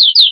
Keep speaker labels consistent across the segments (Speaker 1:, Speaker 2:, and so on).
Speaker 1: you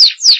Speaker 1: Thank you.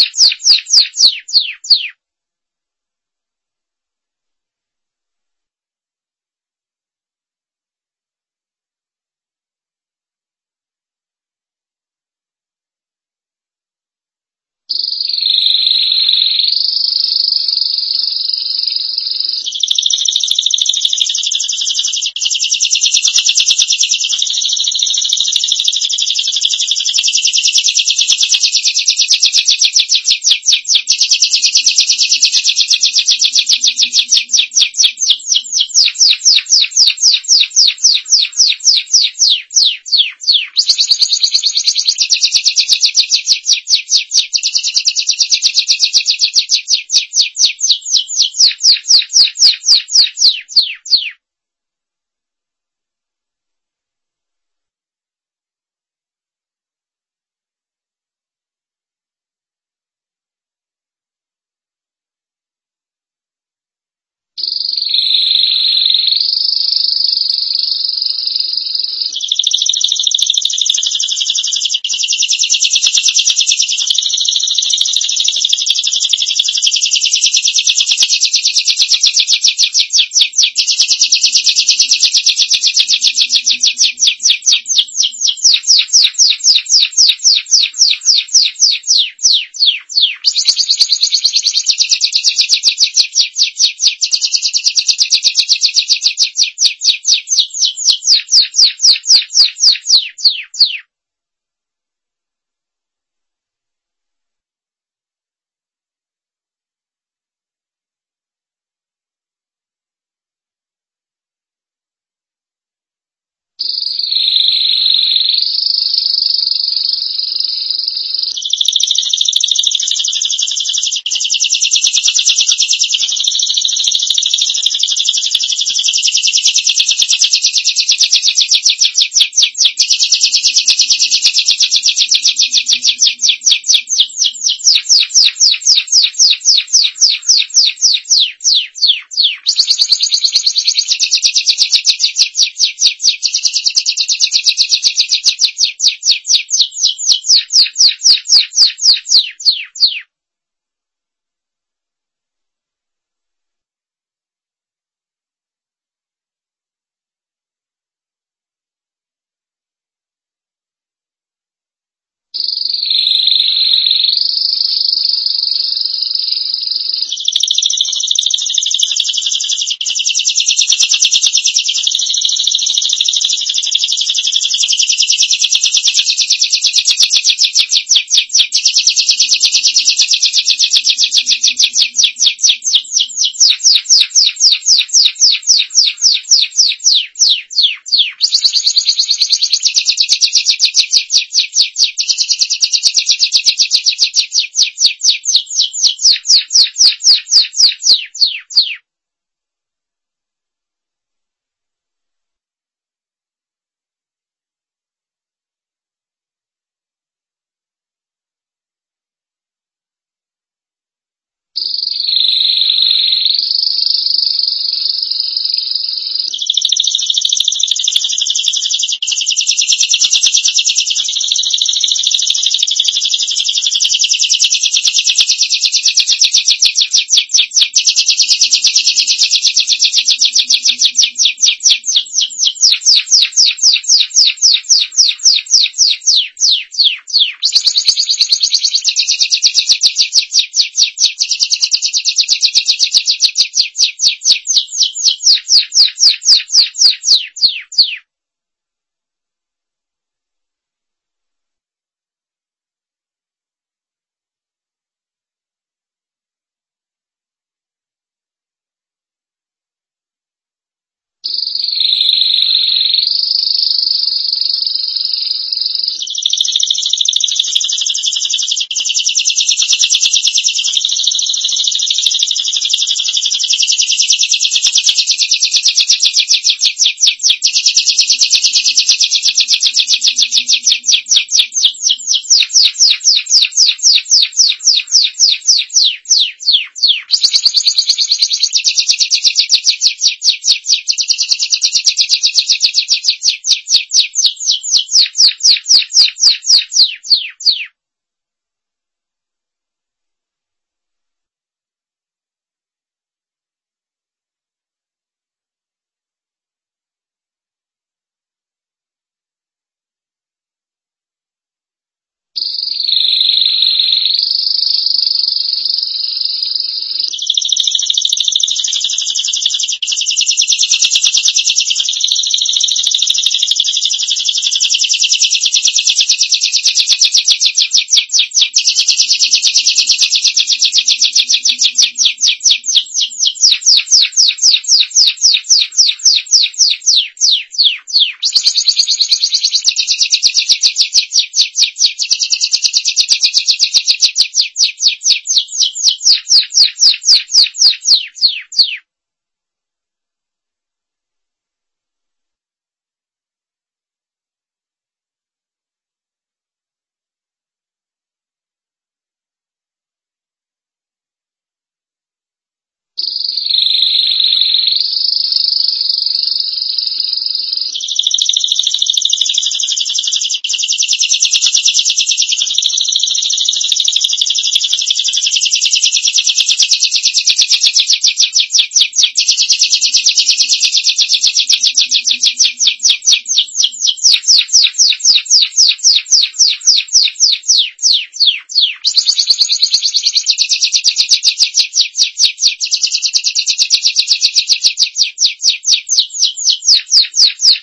Speaker 1: Thank you.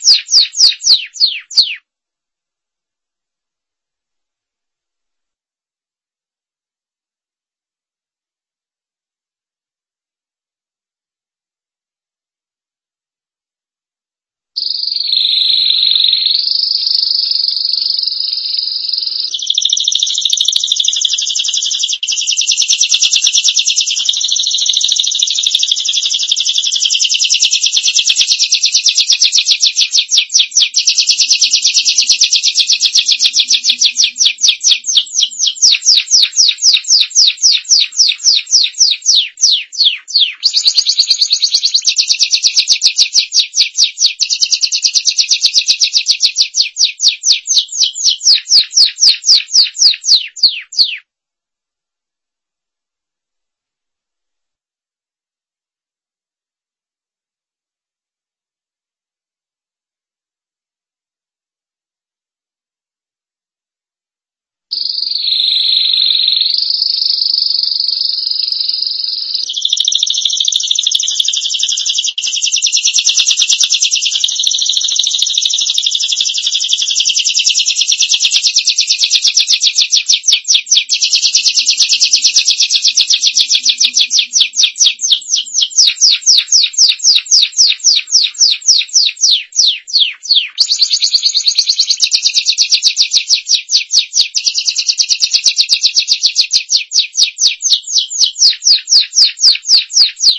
Speaker 1: Gracias. Thank you. Thank you.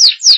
Speaker 1: Thank you.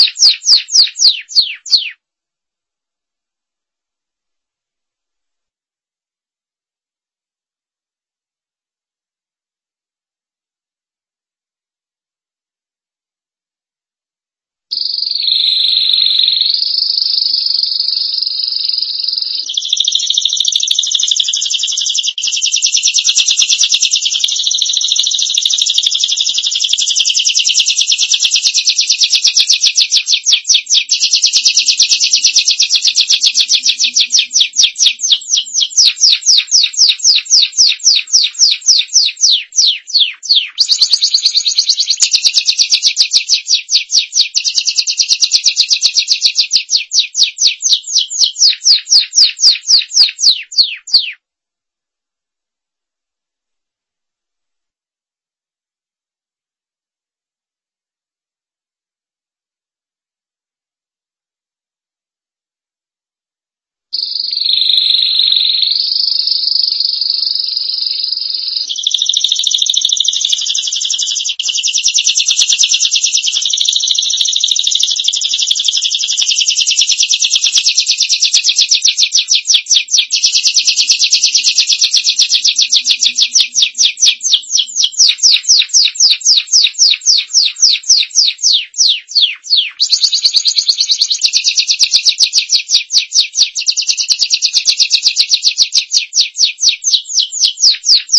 Speaker 1: Thank you.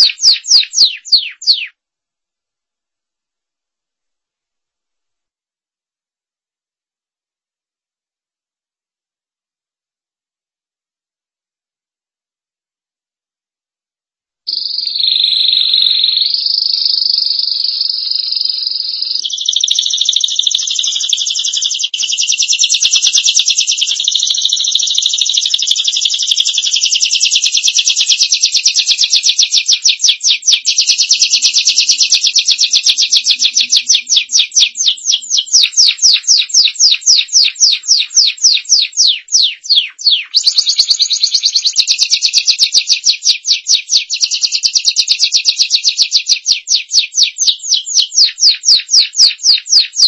Speaker 1: Thank you. Thank you.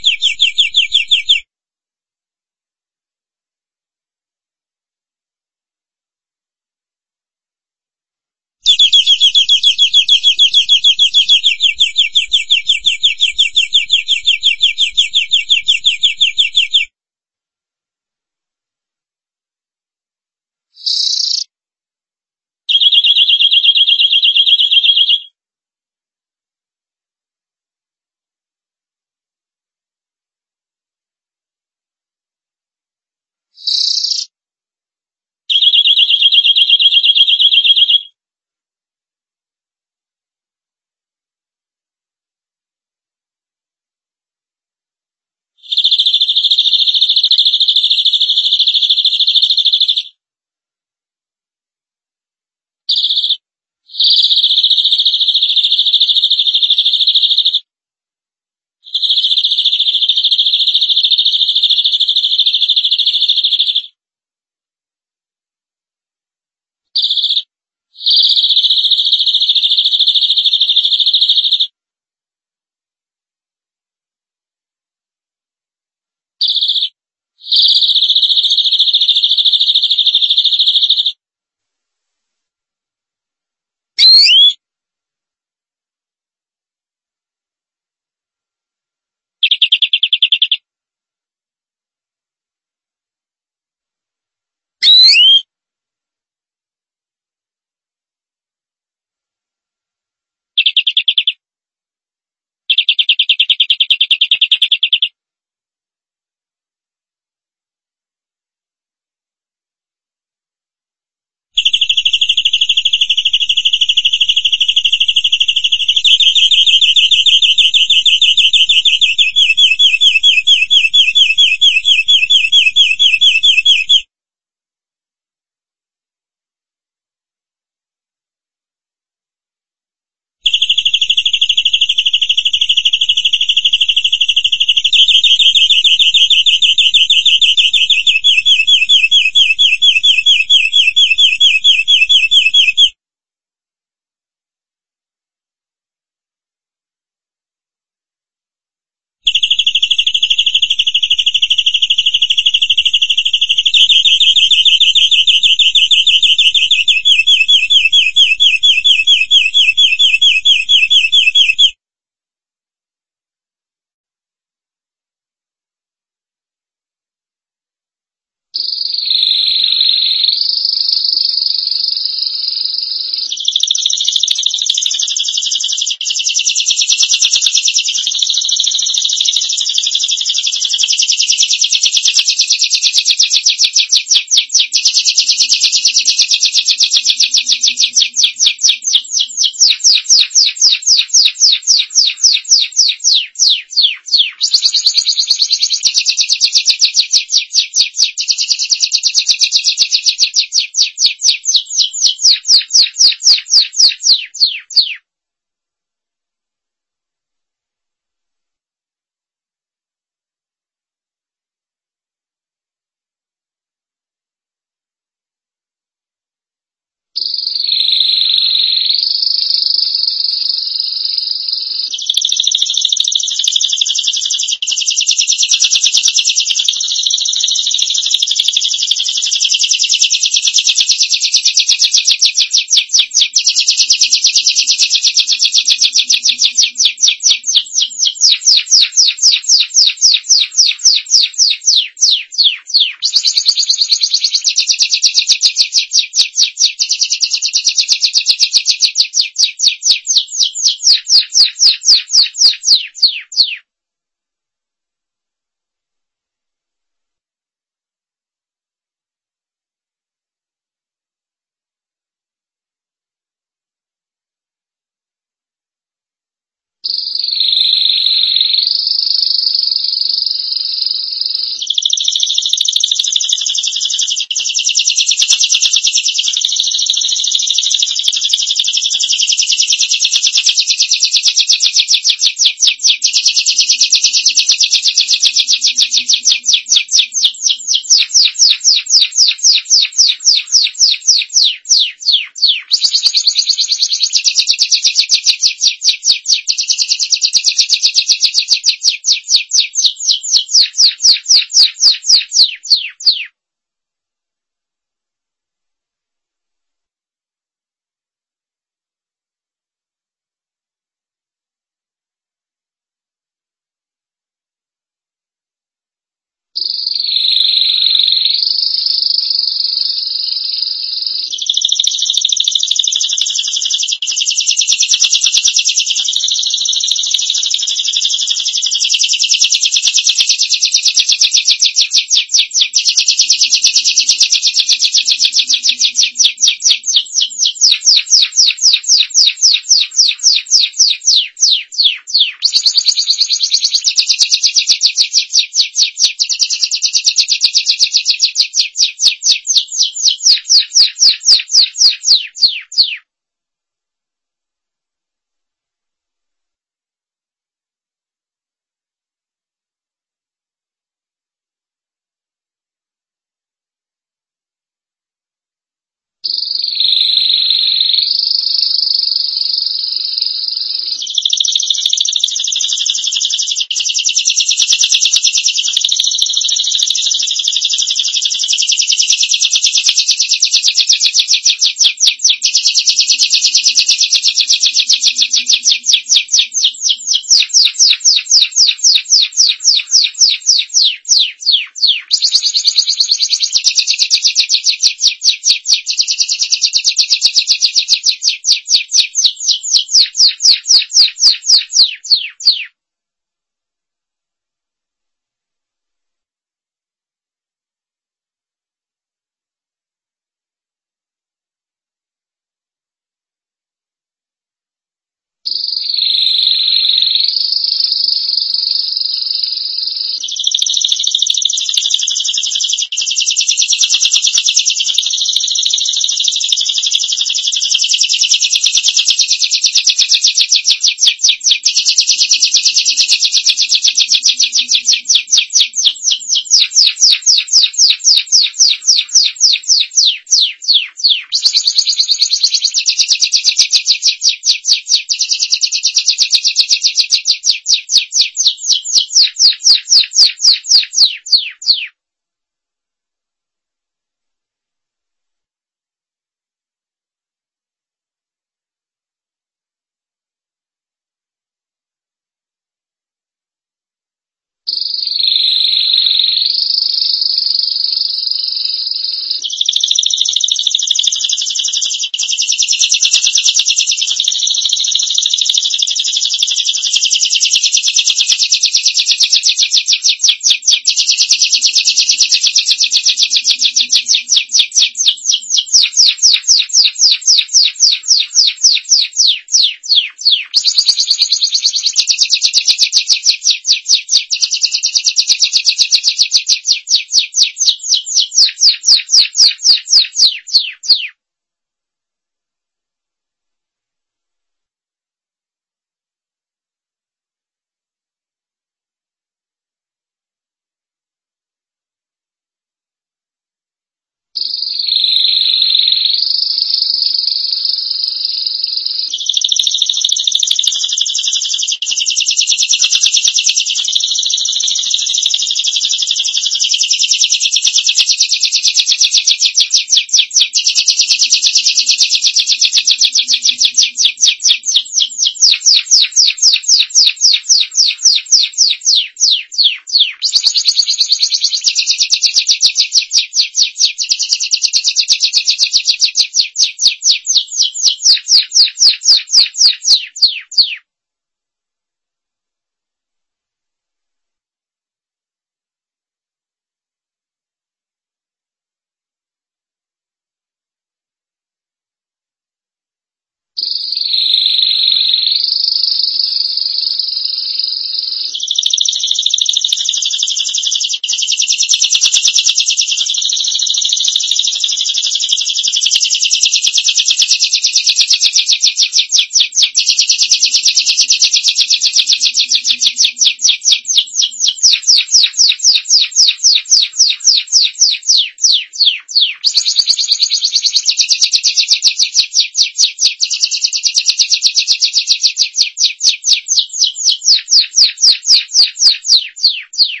Speaker 1: Thank you.